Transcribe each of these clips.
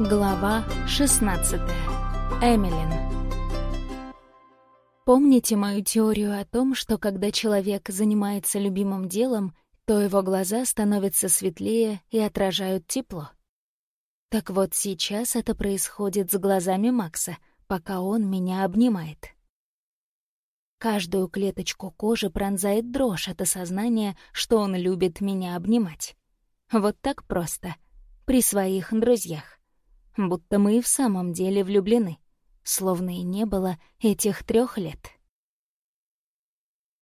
Глава 16. Эмилин. Помните мою теорию о том, что когда человек занимается любимым делом, то его глаза становятся светлее и отражают тепло? Так вот сейчас это происходит с глазами Макса, пока он меня обнимает. Каждую клеточку кожи пронзает дрожь от осознания, что он любит меня обнимать. Вот так просто. При своих друзьях будто мы и в самом деле влюблены, словно и не было этих трех лет.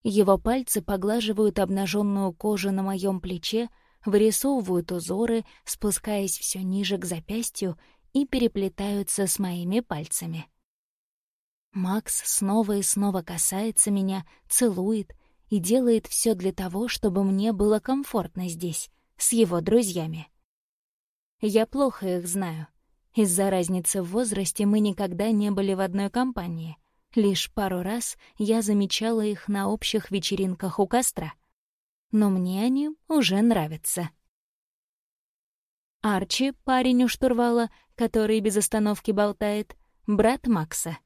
Его пальцы поглаживают обнаженную кожу на моем плече, вырисовывают узоры, спускаясь все ниже к запястью и переплетаются с моими пальцами. Макс снова и снова касается меня, целует и делает все для того, чтобы мне было комфортно здесь, с его друзьями. Я плохо их знаю, из-за разницы в возрасте мы никогда не были в одной компании. Лишь пару раз я замечала их на общих вечеринках у костра. Но мне они уже нравятся. Арчи, парень у штурвала, который без остановки болтает, брат Макса.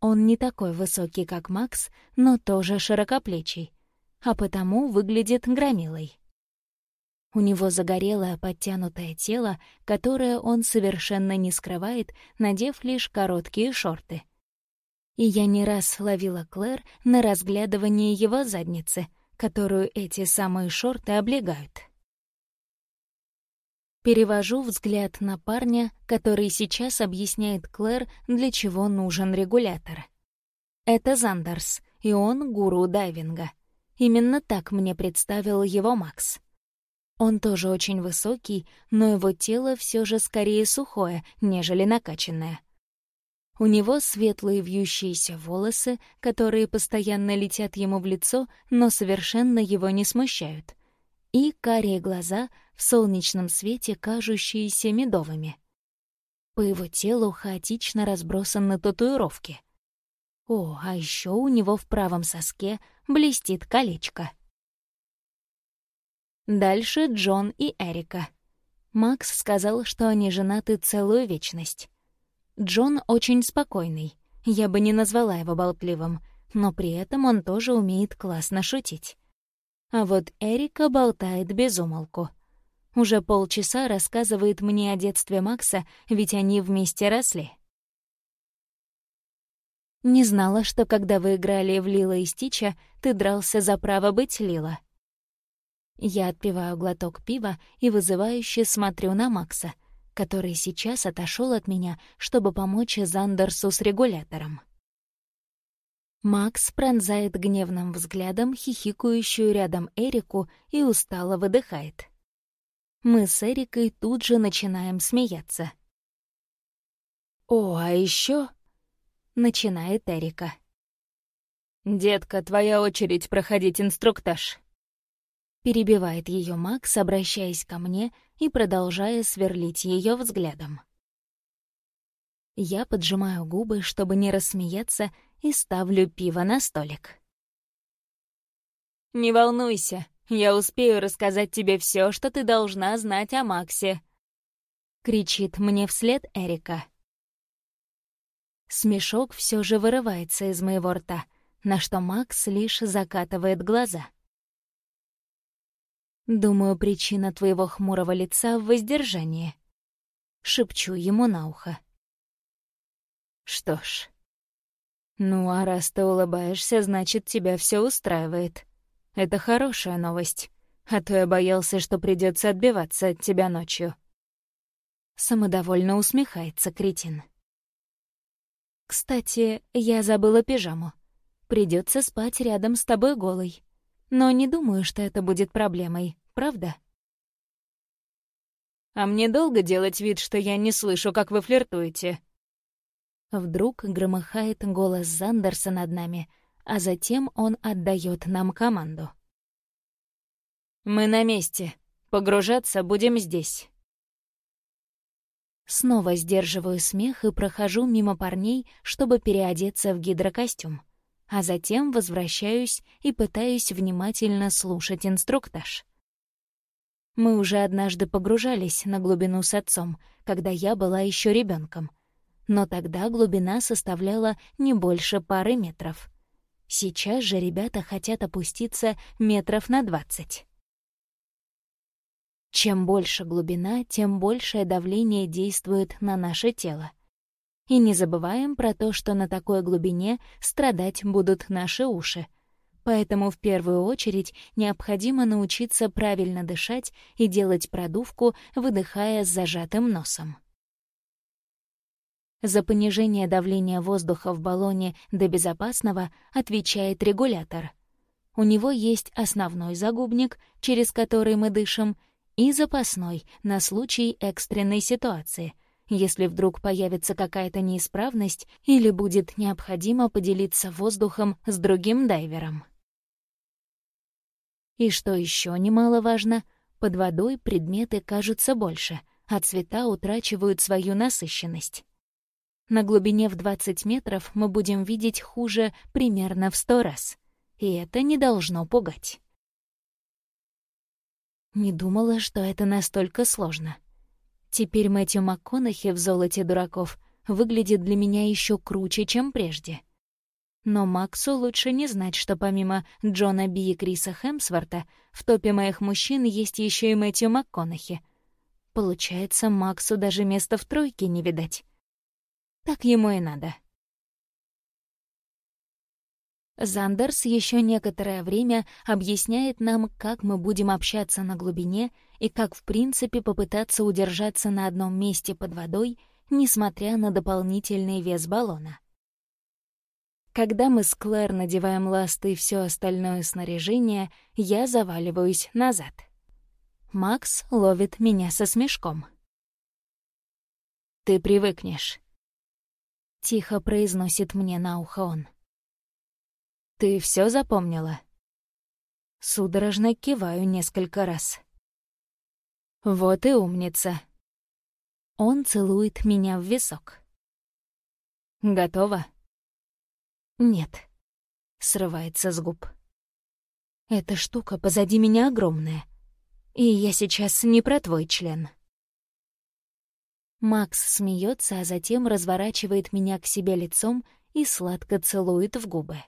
Он не такой высокий, как Макс, но тоже широкоплечий, а потому выглядит громилой. У него загорелое подтянутое тело, которое он совершенно не скрывает, надев лишь короткие шорты. И я не раз ловила Клэр на разглядывание его задницы, которую эти самые шорты облегают. Перевожу взгляд на парня, который сейчас объясняет Клэр, для чего нужен регулятор. Это Зандерс, и он гуру дайвинга. Именно так мне представил его Макс. Он тоже очень высокий, но его тело все же скорее сухое, нежели накачанное. У него светлые вьющиеся волосы, которые постоянно летят ему в лицо, но совершенно его не смущают. И карие глаза в солнечном свете, кажущиеся медовыми. По его телу хаотично разбросаны татуировки. О, а еще у него в правом соске блестит колечко. Дальше Джон и Эрика. Макс сказал, что они женаты целую вечность. Джон очень спокойный. Я бы не назвала его болтливым, но при этом он тоже умеет классно шутить. А вот Эрика болтает без умолку. Уже полчаса рассказывает мне о детстве Макса, ведь они вместе росли. Не знала, что когда вы играли в Лила и Стича, ты дрался за право быть Лила. Я отпиваю глоток пива и вызывающе смотрю на Макса, который сейчас отошел от меня, чтобы помочь Зандерсу с регулятором. Макс пронзает гневным взглядом хихикающую рядом Эрику и устало выдыхает. Мы с Эрикой тут же начинаем смеяться. «О, а еще начинает Эрика. «Детка, твоя очередь проходить инструктаж». Перебивает ее Макс, обращаясь ко мне и продолжая сверлить ее взглядом. Я поджимаю губы, чтобы не рассмеяться, и ставлю пиво на столик. «Не волнуйся, я успею рассказать тебе все, что ты должна знать о Максе», — кричит мне вслед Эрика. Смешок все же вырывается из моего рта, на что Макс лишь закатывает глаза. Думаю, причина твоего хмурого лица в воздержании. Шепчу ему на ухо. Что ж. Ну, а раз ты улыбаешься, значит, тебя все устраивает. Это хорошая новость. А то я боялся, что придется отбиваться от тебя ночью. Самодовольно усмехается кретин. Кстати, я забыла пижаму. Придется спать рядом с тобой голой. Но не думаю, что это будет проблемой, правда? «А мне долго делать вид, что я не слышу, как вы флиртуете?» Вдруг громыхает голос Зандерса над нами, а затем он отдает нам команду. «Мы на месте. Погружаться будем здесь». Снова сдерживаю смех и прохожу мимо парней, чтобы переодеться в гидрокостюм а затем возвращаюсь и пытаюсь внимательно слушать инструктаж. Мы уже однажды погружались на глубину с отцом, когда я была еще ребенком. Но тогда глубина составляла не больше пары метров. Сейчас же ребята хотят опуститься метров на двадцать. Чем больше глубина, тем большее давление действует на наше тело. И не забываем про то, что на такой глубине страдать будут наши уши. Поэтому в первую очередь необходимо научиться правильно дышать и делать продувку, выдыхая с зажатым носом. За понижение давления воздуха в баллоне до безопасного отвечает регулятор. У него есть основной загубник, через который мы дышим, и запасной на случай экстренной ситуации, если вдруг появится какая-то неисправность или будет необходимо поделиться воздухом с другим дайвером. И что еще немаловажно, под водой предметы кажутся больше, а цвета утрачивают свою насыщенность. На глубине в 20 метров мы будем видеть хуже примерно в 100 раз. И это не должно пугать. Не думала, что это настолько сложно. Теперь Мэтью МакКонахи в «Золоте дураков» выглядит для меня еще круче, чем прежде. Но Максу лучше не знать, что помимо Джона Би и Криса Хемсворта в топе моих мужчин есть еще и Мэтью МакКонахи. Получается, Максу даже места в тройке не видать. Так ему и надо. Зандерс еще некоторое время объясняет нам, как мы будем общаться на глубине и как, в принципе, попытаться удержаться на одном месте под водой, несмотря на дополнительный вес баллона. Когда мы с Клэр надеваем ласты и все остальное снаряжение, я заваливаюсь назад. Макс ловит меня со смешком. «Ты привыкнешь», — тихо произносит мне на ухо он. Ты все запомнила?» Судорожно киваю несколько раз. «Вот и умница!» Он целует меня в висок. «Готова?» «Нет», — срывается с губ. «Эта штука позади меня огромная, и я сейчас не про твой член». Макс смеется, а затем разворачивает меня к себе лицом и сладко целует в губы.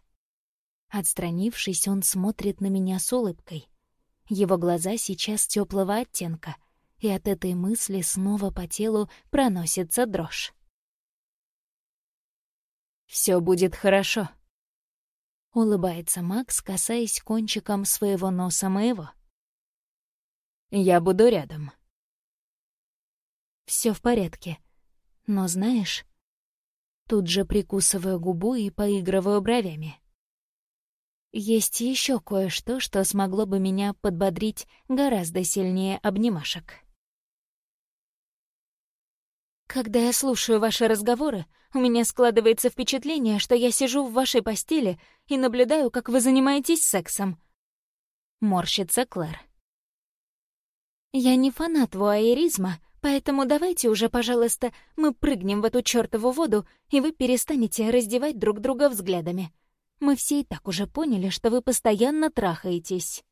Отстранившись, он смотрит на меня с улыбкой. Его глаза сейчас теплого оттенка, и от этой мысли снова по телу проносится дрожь. Все будет хорошо», — улыбается Макс, касаясь кончиком своего носа моего. «Я буду рядом». Все в порядке. Но знаешь, тут же прикусываю губу и поигрываю бровями. Есть еще кое-что, что смогло бы меня подбодрить гораздо сильнее обнимашек. Когда я слушаю ваши разговоры, у меня складывается впечатление, что я сижу в вашей постели и наблюдаю, как вы занимаетесь сексом. Морщится Клэр. Я не фанат вуайеризма, поэтому давайте уже, пожалуйста, мы прыгнем в эту чёртову воду, и вы перестанете раздевать друг друга взглядами. Мы все и так уже поняли, что вы постоянно трахаетесь».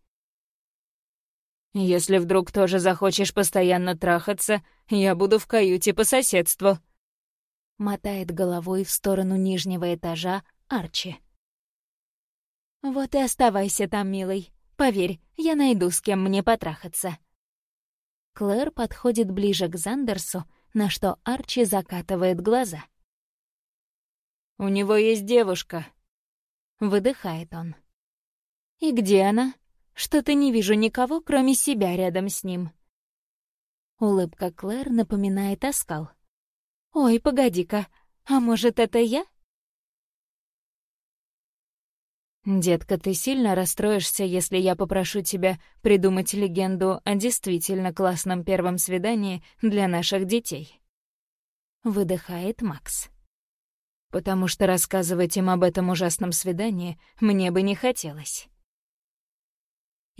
«Если вдруг тоже захочешь постоянно трахаться, я буду в каюте по соседству», — мотает головой в сторону нижнего этажа Арчи. «Вот и оставайся там, милый. Поверь, я найду, с кем мне потрахаться». Клэр подходит ближе к Зандерсу, на что Арчи закатывает глаза. «У него есть девушка», — выдыхает он. «И где она? Что-то не вижу никого, кроме себя рядом с ним». Улыбка Клэр напоминает оскал. «Ой, погоди-ка, а может, это я?» «Детка, ты сильно расстроишься, если я попрошу тебя придумать легенду о действительно классном первом свидании для наших детей?» Выдыхает Макс потому что рассказывать им об этом ужасном свидании мне бы не хотелось.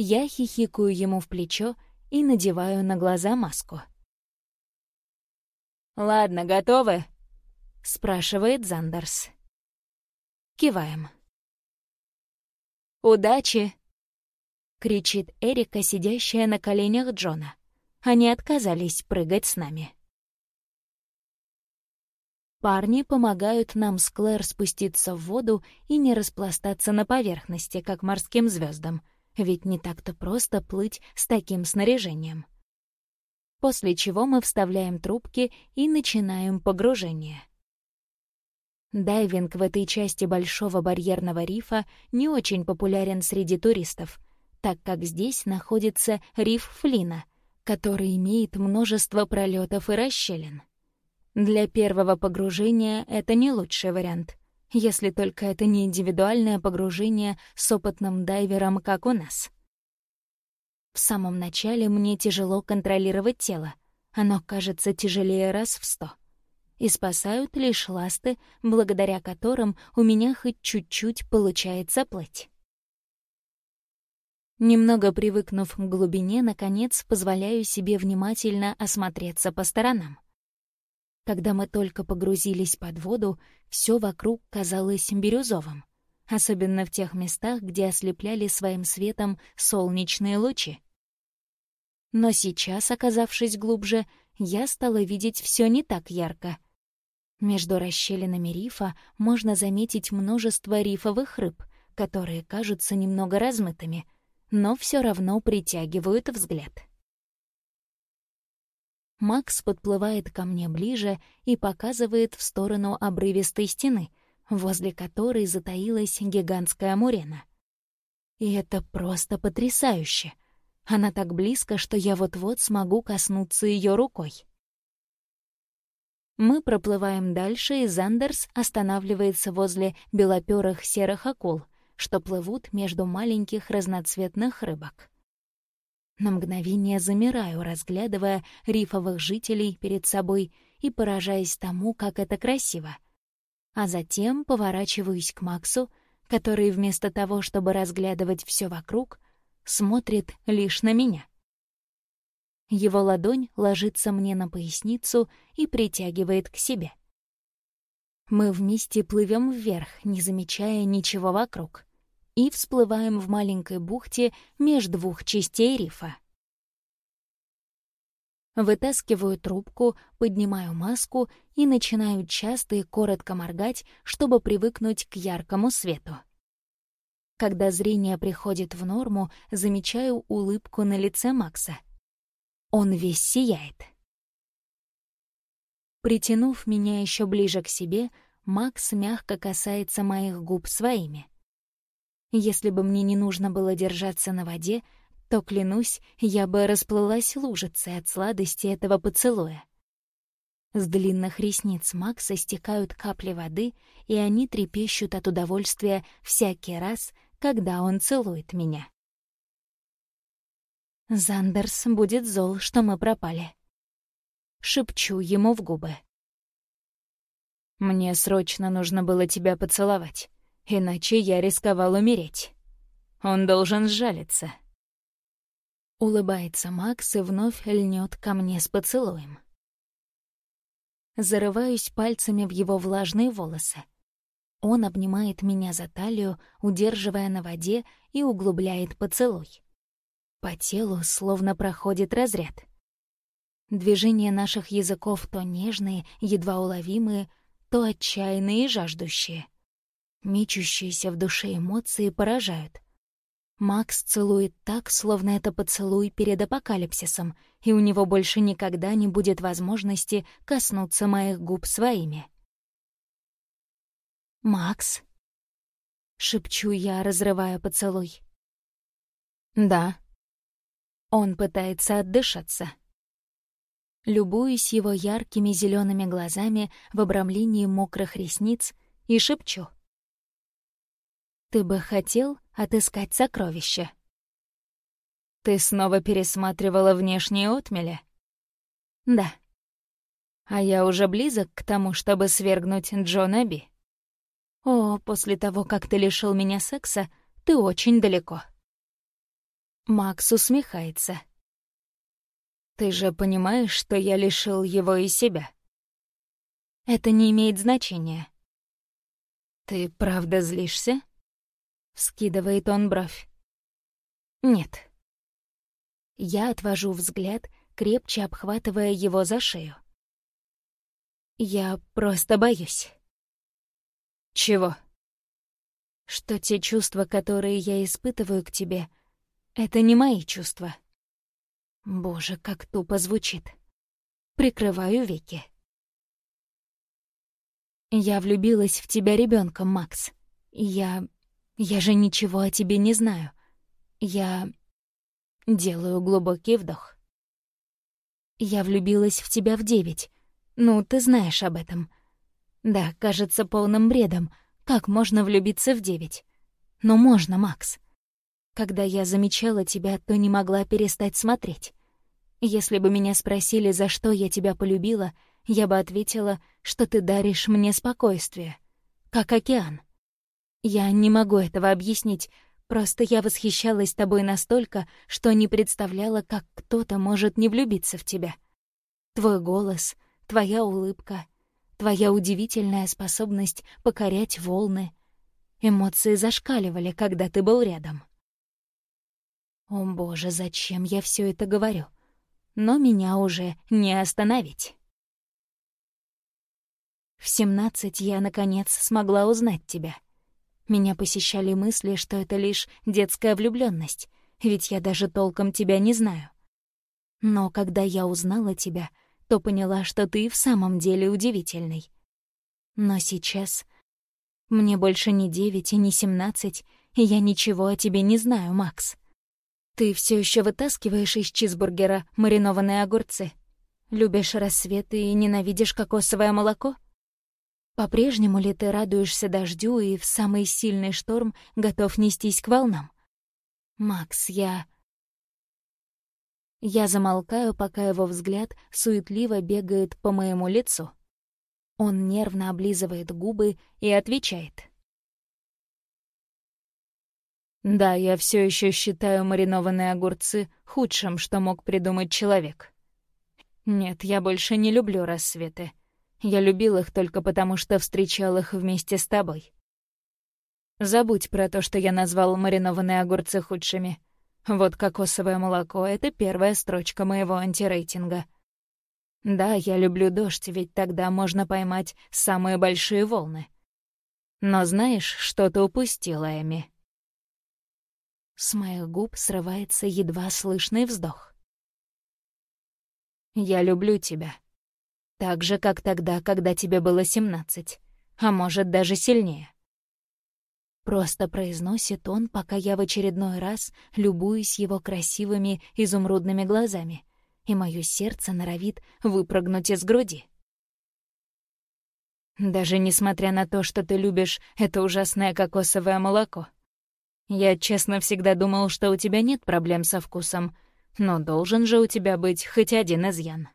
Я хихикаю ему в плечо и надеваю на глаза маску. «Ладно, готовы?» — спрашивает Зандерс. Киваем. «Удачи!» — кричит Эрика, сидящая на коленях Джона. Они отказались прыгать с нами. Парни помогают нам с Клэр спуститься в воду и не распластаться на поверхности, как морским звездам, ведь не так-то просто плыть с таким снаряжением. После чего мы вставляем трубки и начинаем погружение. Дайвинг в этой части Большого барьерного рифа не очень популярен среди туристов, так как здесь находится риф Флина, который имеет множество пролетов и расщелин. Для первого погружения это не лучший вариант, если только это не индивидуальное погружение с опытным дайвером, как у нас. В самом начале мне тяжело контролировать тело. Оно кажется тяжелее раз в сто. И спасают лишь ласты, благодаря которым у меня хоть чуть-чуть получается плыть. Немного привыкнув к глубине, наконец, позволяю себе внимательно осмотреться по сторонам. Когда мы только погрузились под воду, все вокруг казалось бирюзовым, особенно в тех местах, где ослепляли своим светом солнечные лучи. Но сейчас, оказавшись глубже, я стала видеть все не так ярко. Между расщелинами рифа можно заметить множество рифовых рыб, которые кажутся немного размытыми — но все равно притягивают взгляд. Макс подплывает ко мне ближе и показывает в сторону обрывистой стены, возле которой затаилась гигантская мурена. И это просто потрясающе. Она так близко, что я вот-вот смогу коснуться ее рукой. Мы проплываем дальше, и Зандерс останавливается возле белопёрых серых акул — что плывут между маленьких разноцветных рыбок. На мгновение замираю, разглядывая рифовых жителей перед собой и поражаясь тому, как это красиво. А затем поворачиваюсь к Максу, который вместо того, чтобы разглядывать все вокруг, смотрит лишь на меня. Его ладонь ложится мне на поясницу и притягивает к себе. Мы вместе плывем вверх, не замечая ничего вокруг и всплываем в маленькой бухте между двух частей рифа. Вытаскиваю трубку, поднимаю маску и начинаю часто и коротко моргать, чтобы привыкнуть к яркому свету. Когда зрение приходит в норму, замечаю улыбку на лице Макса. Он весь сияет. Притянув меня еще ближе к себе, Макс мягко касается моих губ своими. Если бы мне не нужно было держаться на воде, то, клянусь, я бы расплылась лужицей от сладости этого поцелуя. С длинных ресниц Макса стекают капли воды, и они трепещут от удовольствия всякий раз, когда он целует меня. Зандерс будет зол, что мы пропали. Шепчу ему в губы. «Мне срочно нужно было тебя поцеловать иначе я рисковал умереть. Он должен сжалиться. Улыбается Макс и вновь льнет ко мне с поцелуем. Зарываюсь пальцами в его влажные волосы. Он обнимает меня за талию, удерживая на воде и углубляет поцелуй. По телу словно проходит разряд. Движения наших языков то нежные, едва уловимые, то отчаянные и жаждущие — Мечущиеся в душе эмоции поражают. Макс целует так, словно это поцелуй перед апокалипсисом, и у него больше никогда не будет возможности коснуться моих губ своими. «Макс?» — шепчу я, разрывая поцелуй. «Да». Он пытается отдышаться. Любуюсь его яркими зелеными глазами в обрамлении мокрых ресниц и шепчу. Ты бы хотел отыскать сокровища? Ты снова пересматривала внешние отмели? Да. А я уже близок к тому, чтобы свергнуть Джона Би. О, после того, как ты лишил меня секса, ты очень далеко. Макс усмехается. Ты же понимаешь, что я лишил его и себя. Это не имеет значения. Ты правда злишься? Скидывает он бровь. Нет. Я отвожу взгляд, крепче обхватывая его за шею. Я просто боюсь. Чего? Что те чувства, которые я испытываю к тебе, это не мои чувства. Боже, как тупо звучит. Прикрываю веки. Я влюбилась в тебя ребенком, Макс. Я... Я же ничего о тебе не знаю. Я... Делаю глубокий вдох. Я влюбилась в тебя в девять. Ну, ты знаешь об этом. Да, кажется полным бредом. Как можно влюбиться в девять? Но можно, Макс. Когда я замечала тебя, то не могла перестать смотреть. Если бы меня спросили, за что я тебя полюбила, я бы ответила, что ты даришь мне спокойствие, как океан. Я не могу этого объяснить, просто я восхищалась тобой настолько, что не представляла, как кто-то может не влюбиться в тебя. Твой голос, твоя улыбка, твоя удивительная способность покорять волны. Эмоции зашкаливали, когда ты был рядом. О боже, зачем я все это говорю? Но меня уже не остановить. В семнадцать я, наконец, смогла узнать тебя. Меня посещали мысли, что это лишь детская влюблённость, ведь я даже толком тебя не знаю. Но когда я узнала тебя, то поняла, что ты в самом деле удивительный. Но сейчас мне больше не девять и не семнадцать, и я ничего о тебе не знаю, Макс. Ты все еще вытаскиваешь из чизбургера маринованные огурцы? Любишь рассветы и ненавидишь кокосовое молоко? По-прежнему ли ты радуешься дождю и в самый сильный шторм готов нестись к волнам? Макс, я... Я замолкаю, пока его взгляд суетливо бегает по моему лицу. Он нервно облизывает губы и отвечает. Да, я все еще считаю маринованные огурцы худшим, что мог придумать человек. Нет, я больше не люблю рассветы. Я любил их только потому, что встречал их вместе с тобой. Забудь про то, что я назвал маринованные огурцы худшими. Вот кокосовое молоко — это первая строчка моего антирейтинга. Да, я люблю дождь, ведь тогда можно поймать самые большие волны. Но знаешь, что ты упустила, Эми? С моих губ срывается едва слышный вздох. «Я люблю тебя», так же, как тогда, когда тебе было семнадцать. А может, даже сильнее. Просто произносит он, пока я в очередной раз любуюсь его красивыми изумрудными глазами, и мое сердце норовит выпрыгнуть из груди. Даже несмотря на то, что ты любишь это ужасное кокосовое молоко. Я честно всегда думал, что у тебя нет проблем со вкусом, но должен же у тебя быть хоть один изъян.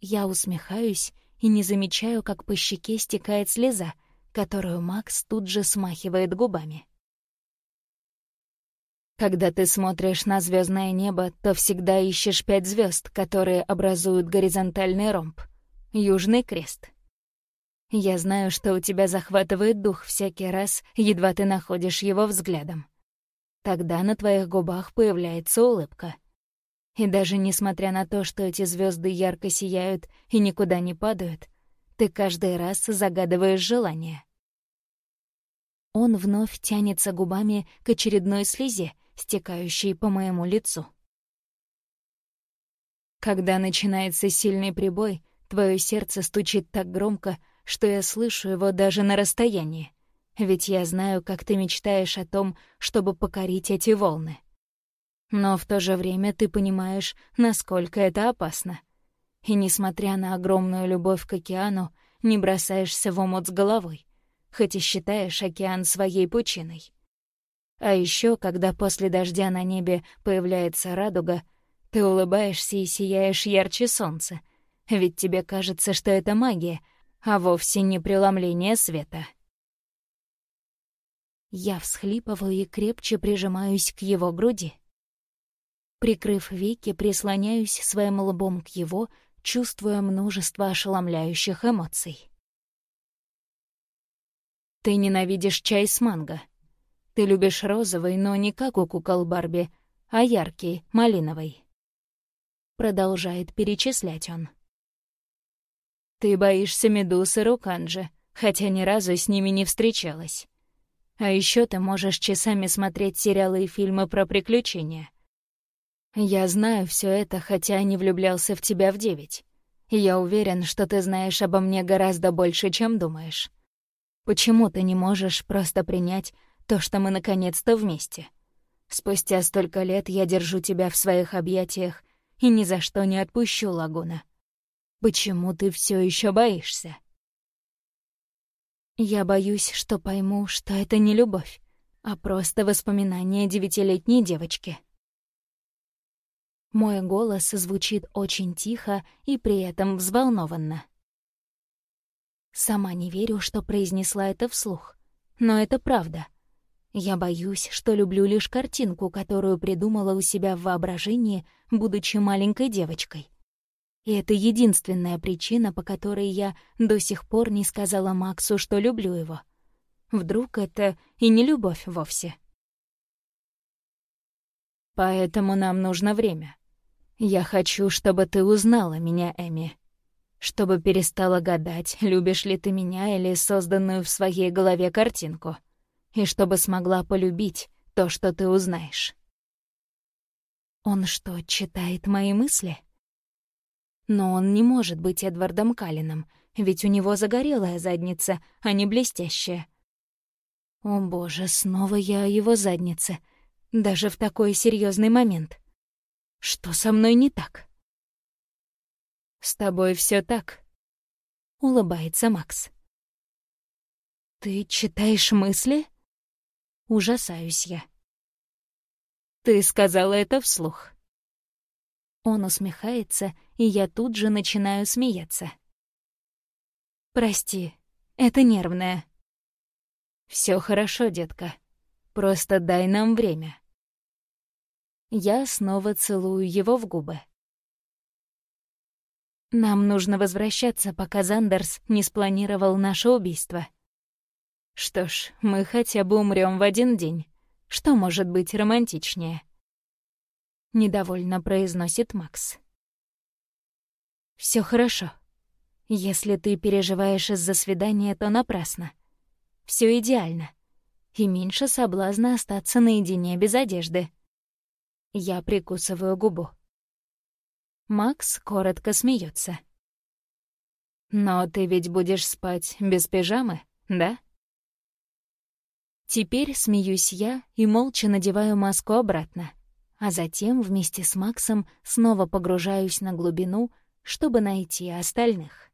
Я усмехаюсь и не замечаю, как по щеке стекает слеза, которую Макс тут же смахивает губами. Когда ты смотришь на звездное небо, то всегда ищешь пять звезд, которые образуют горизонтальный ромб — Южный крест. Я знаю, что у тебя захватывает дух всякий раз, едва ты находишь его взглядом. Тогда на твоих губах появляется улыбка — и даже несмотря на то, что эти звезды ярко сияют и никуда не падают, ты каждый раз загадываешь желание. Он вновь тянется губами к очередной слезе, стекающей по моему лицу. Когда начинается сильный прибой, твое сердце стучит так громко, что я слышу его даже на расстоянии. Ведь я знаю, как ты мечтаешь о том, чтобы покорить эти волны. Но в то же время ты понимаешь, насколько это опасно. И несмотря на огромную любовь к океану, не бросаешься в омут с головой, хоть и считаешь океан своей пучиной. А еще, когда после дождя на небе появляется радуга, ты улыбаешься и сияешь ярче солнца, ведь тебе кажется, что это магия, а вовсе не преломление света. Я всхлипываю и крепче прижимаюсь к его груди. Прикрыв веки, прислоняюсь своим лбом к его, чувствуя множество ошеломляющих эмоций. «Ты ненавидишь чай с манго. Ты любишь розовый, но не как у кукол Барби, а яркий, малиновый. Продолжает перечислять он. Ты боишься медуз и руканджи, хотя ни разу с ними не встречалась. А еще ты можешь часами смотреть сериалы и фильмы про приключения. Я знаю все это, хотя не влюблялся в тебя в девять. Я уверен, что ты знаешь обо мне гораздо больше, чем думаешь. Почему ты не можешь просто принять то, что мы наконец-то вместе? Спустя столько лет я держу тебя в своих объятиях и ни за что не отпущу, Лагуна. Почему ты все еще боишься? Я боюсь, что пойму, что это не любовь, а просто воспоминание девятилетней девочки. Мой голос звучит очень тихо и при этом взволнованно. Сама не верю, что произнесла это вслух. Но это правда. Я боюсь, что люблю лишь картинку, которую придумала у себя в воображении, будучи маленькой девочкой. И это единственная причина, по которой я до сих пор не сказала Максу, что люблю его. Вдруг это и не любовь вовсе. Поэтому нам нужно время. Я хочу, чтобы ты узнала меня, Эми чтобы перестала гадать, любишь ли ты меня или созданную в своей голове картинку, и чтобы смогла полюбить то, что ты узнаешь. Он что, читает мои мысли? Но он не может быть Эдвардом Калином, ведь у него загорелая задница, а не блестящая. О боже, снова я о его заднице, даже в такой серьезный момент. Что со мной не так? «С тобой все так», — улыбается Макс. «Ты читаешь мысли?» Ужасаюсь я. «Ты сказала это вслух». Он усмехается, и я тут же начинаю смеяться. «Прости, это нервное». Все хорошо, детка. Просто дай нам время». Я снова целую его в губы. Нам нужно возвращаться, пока Зандерс не спланировал наше убийство. Что ж, мы хотя бы умрем в один день. Что может быть романтичнее? Недовольно произносит Макс. Все хорошо. Если ты переживаешь из-за свидания, то напрасно. Все идеально. И меньше соблазна остаться наедине без одежды. Я прикусываю губу. Макс коротко смеется. «Но ты ведь будешь спать без пижамы, да?» Теперь смеюсь я и молча надеваю маску обратно, а затем вместе с Максом снова погружаюсь на глубину, чтобы найти остальных.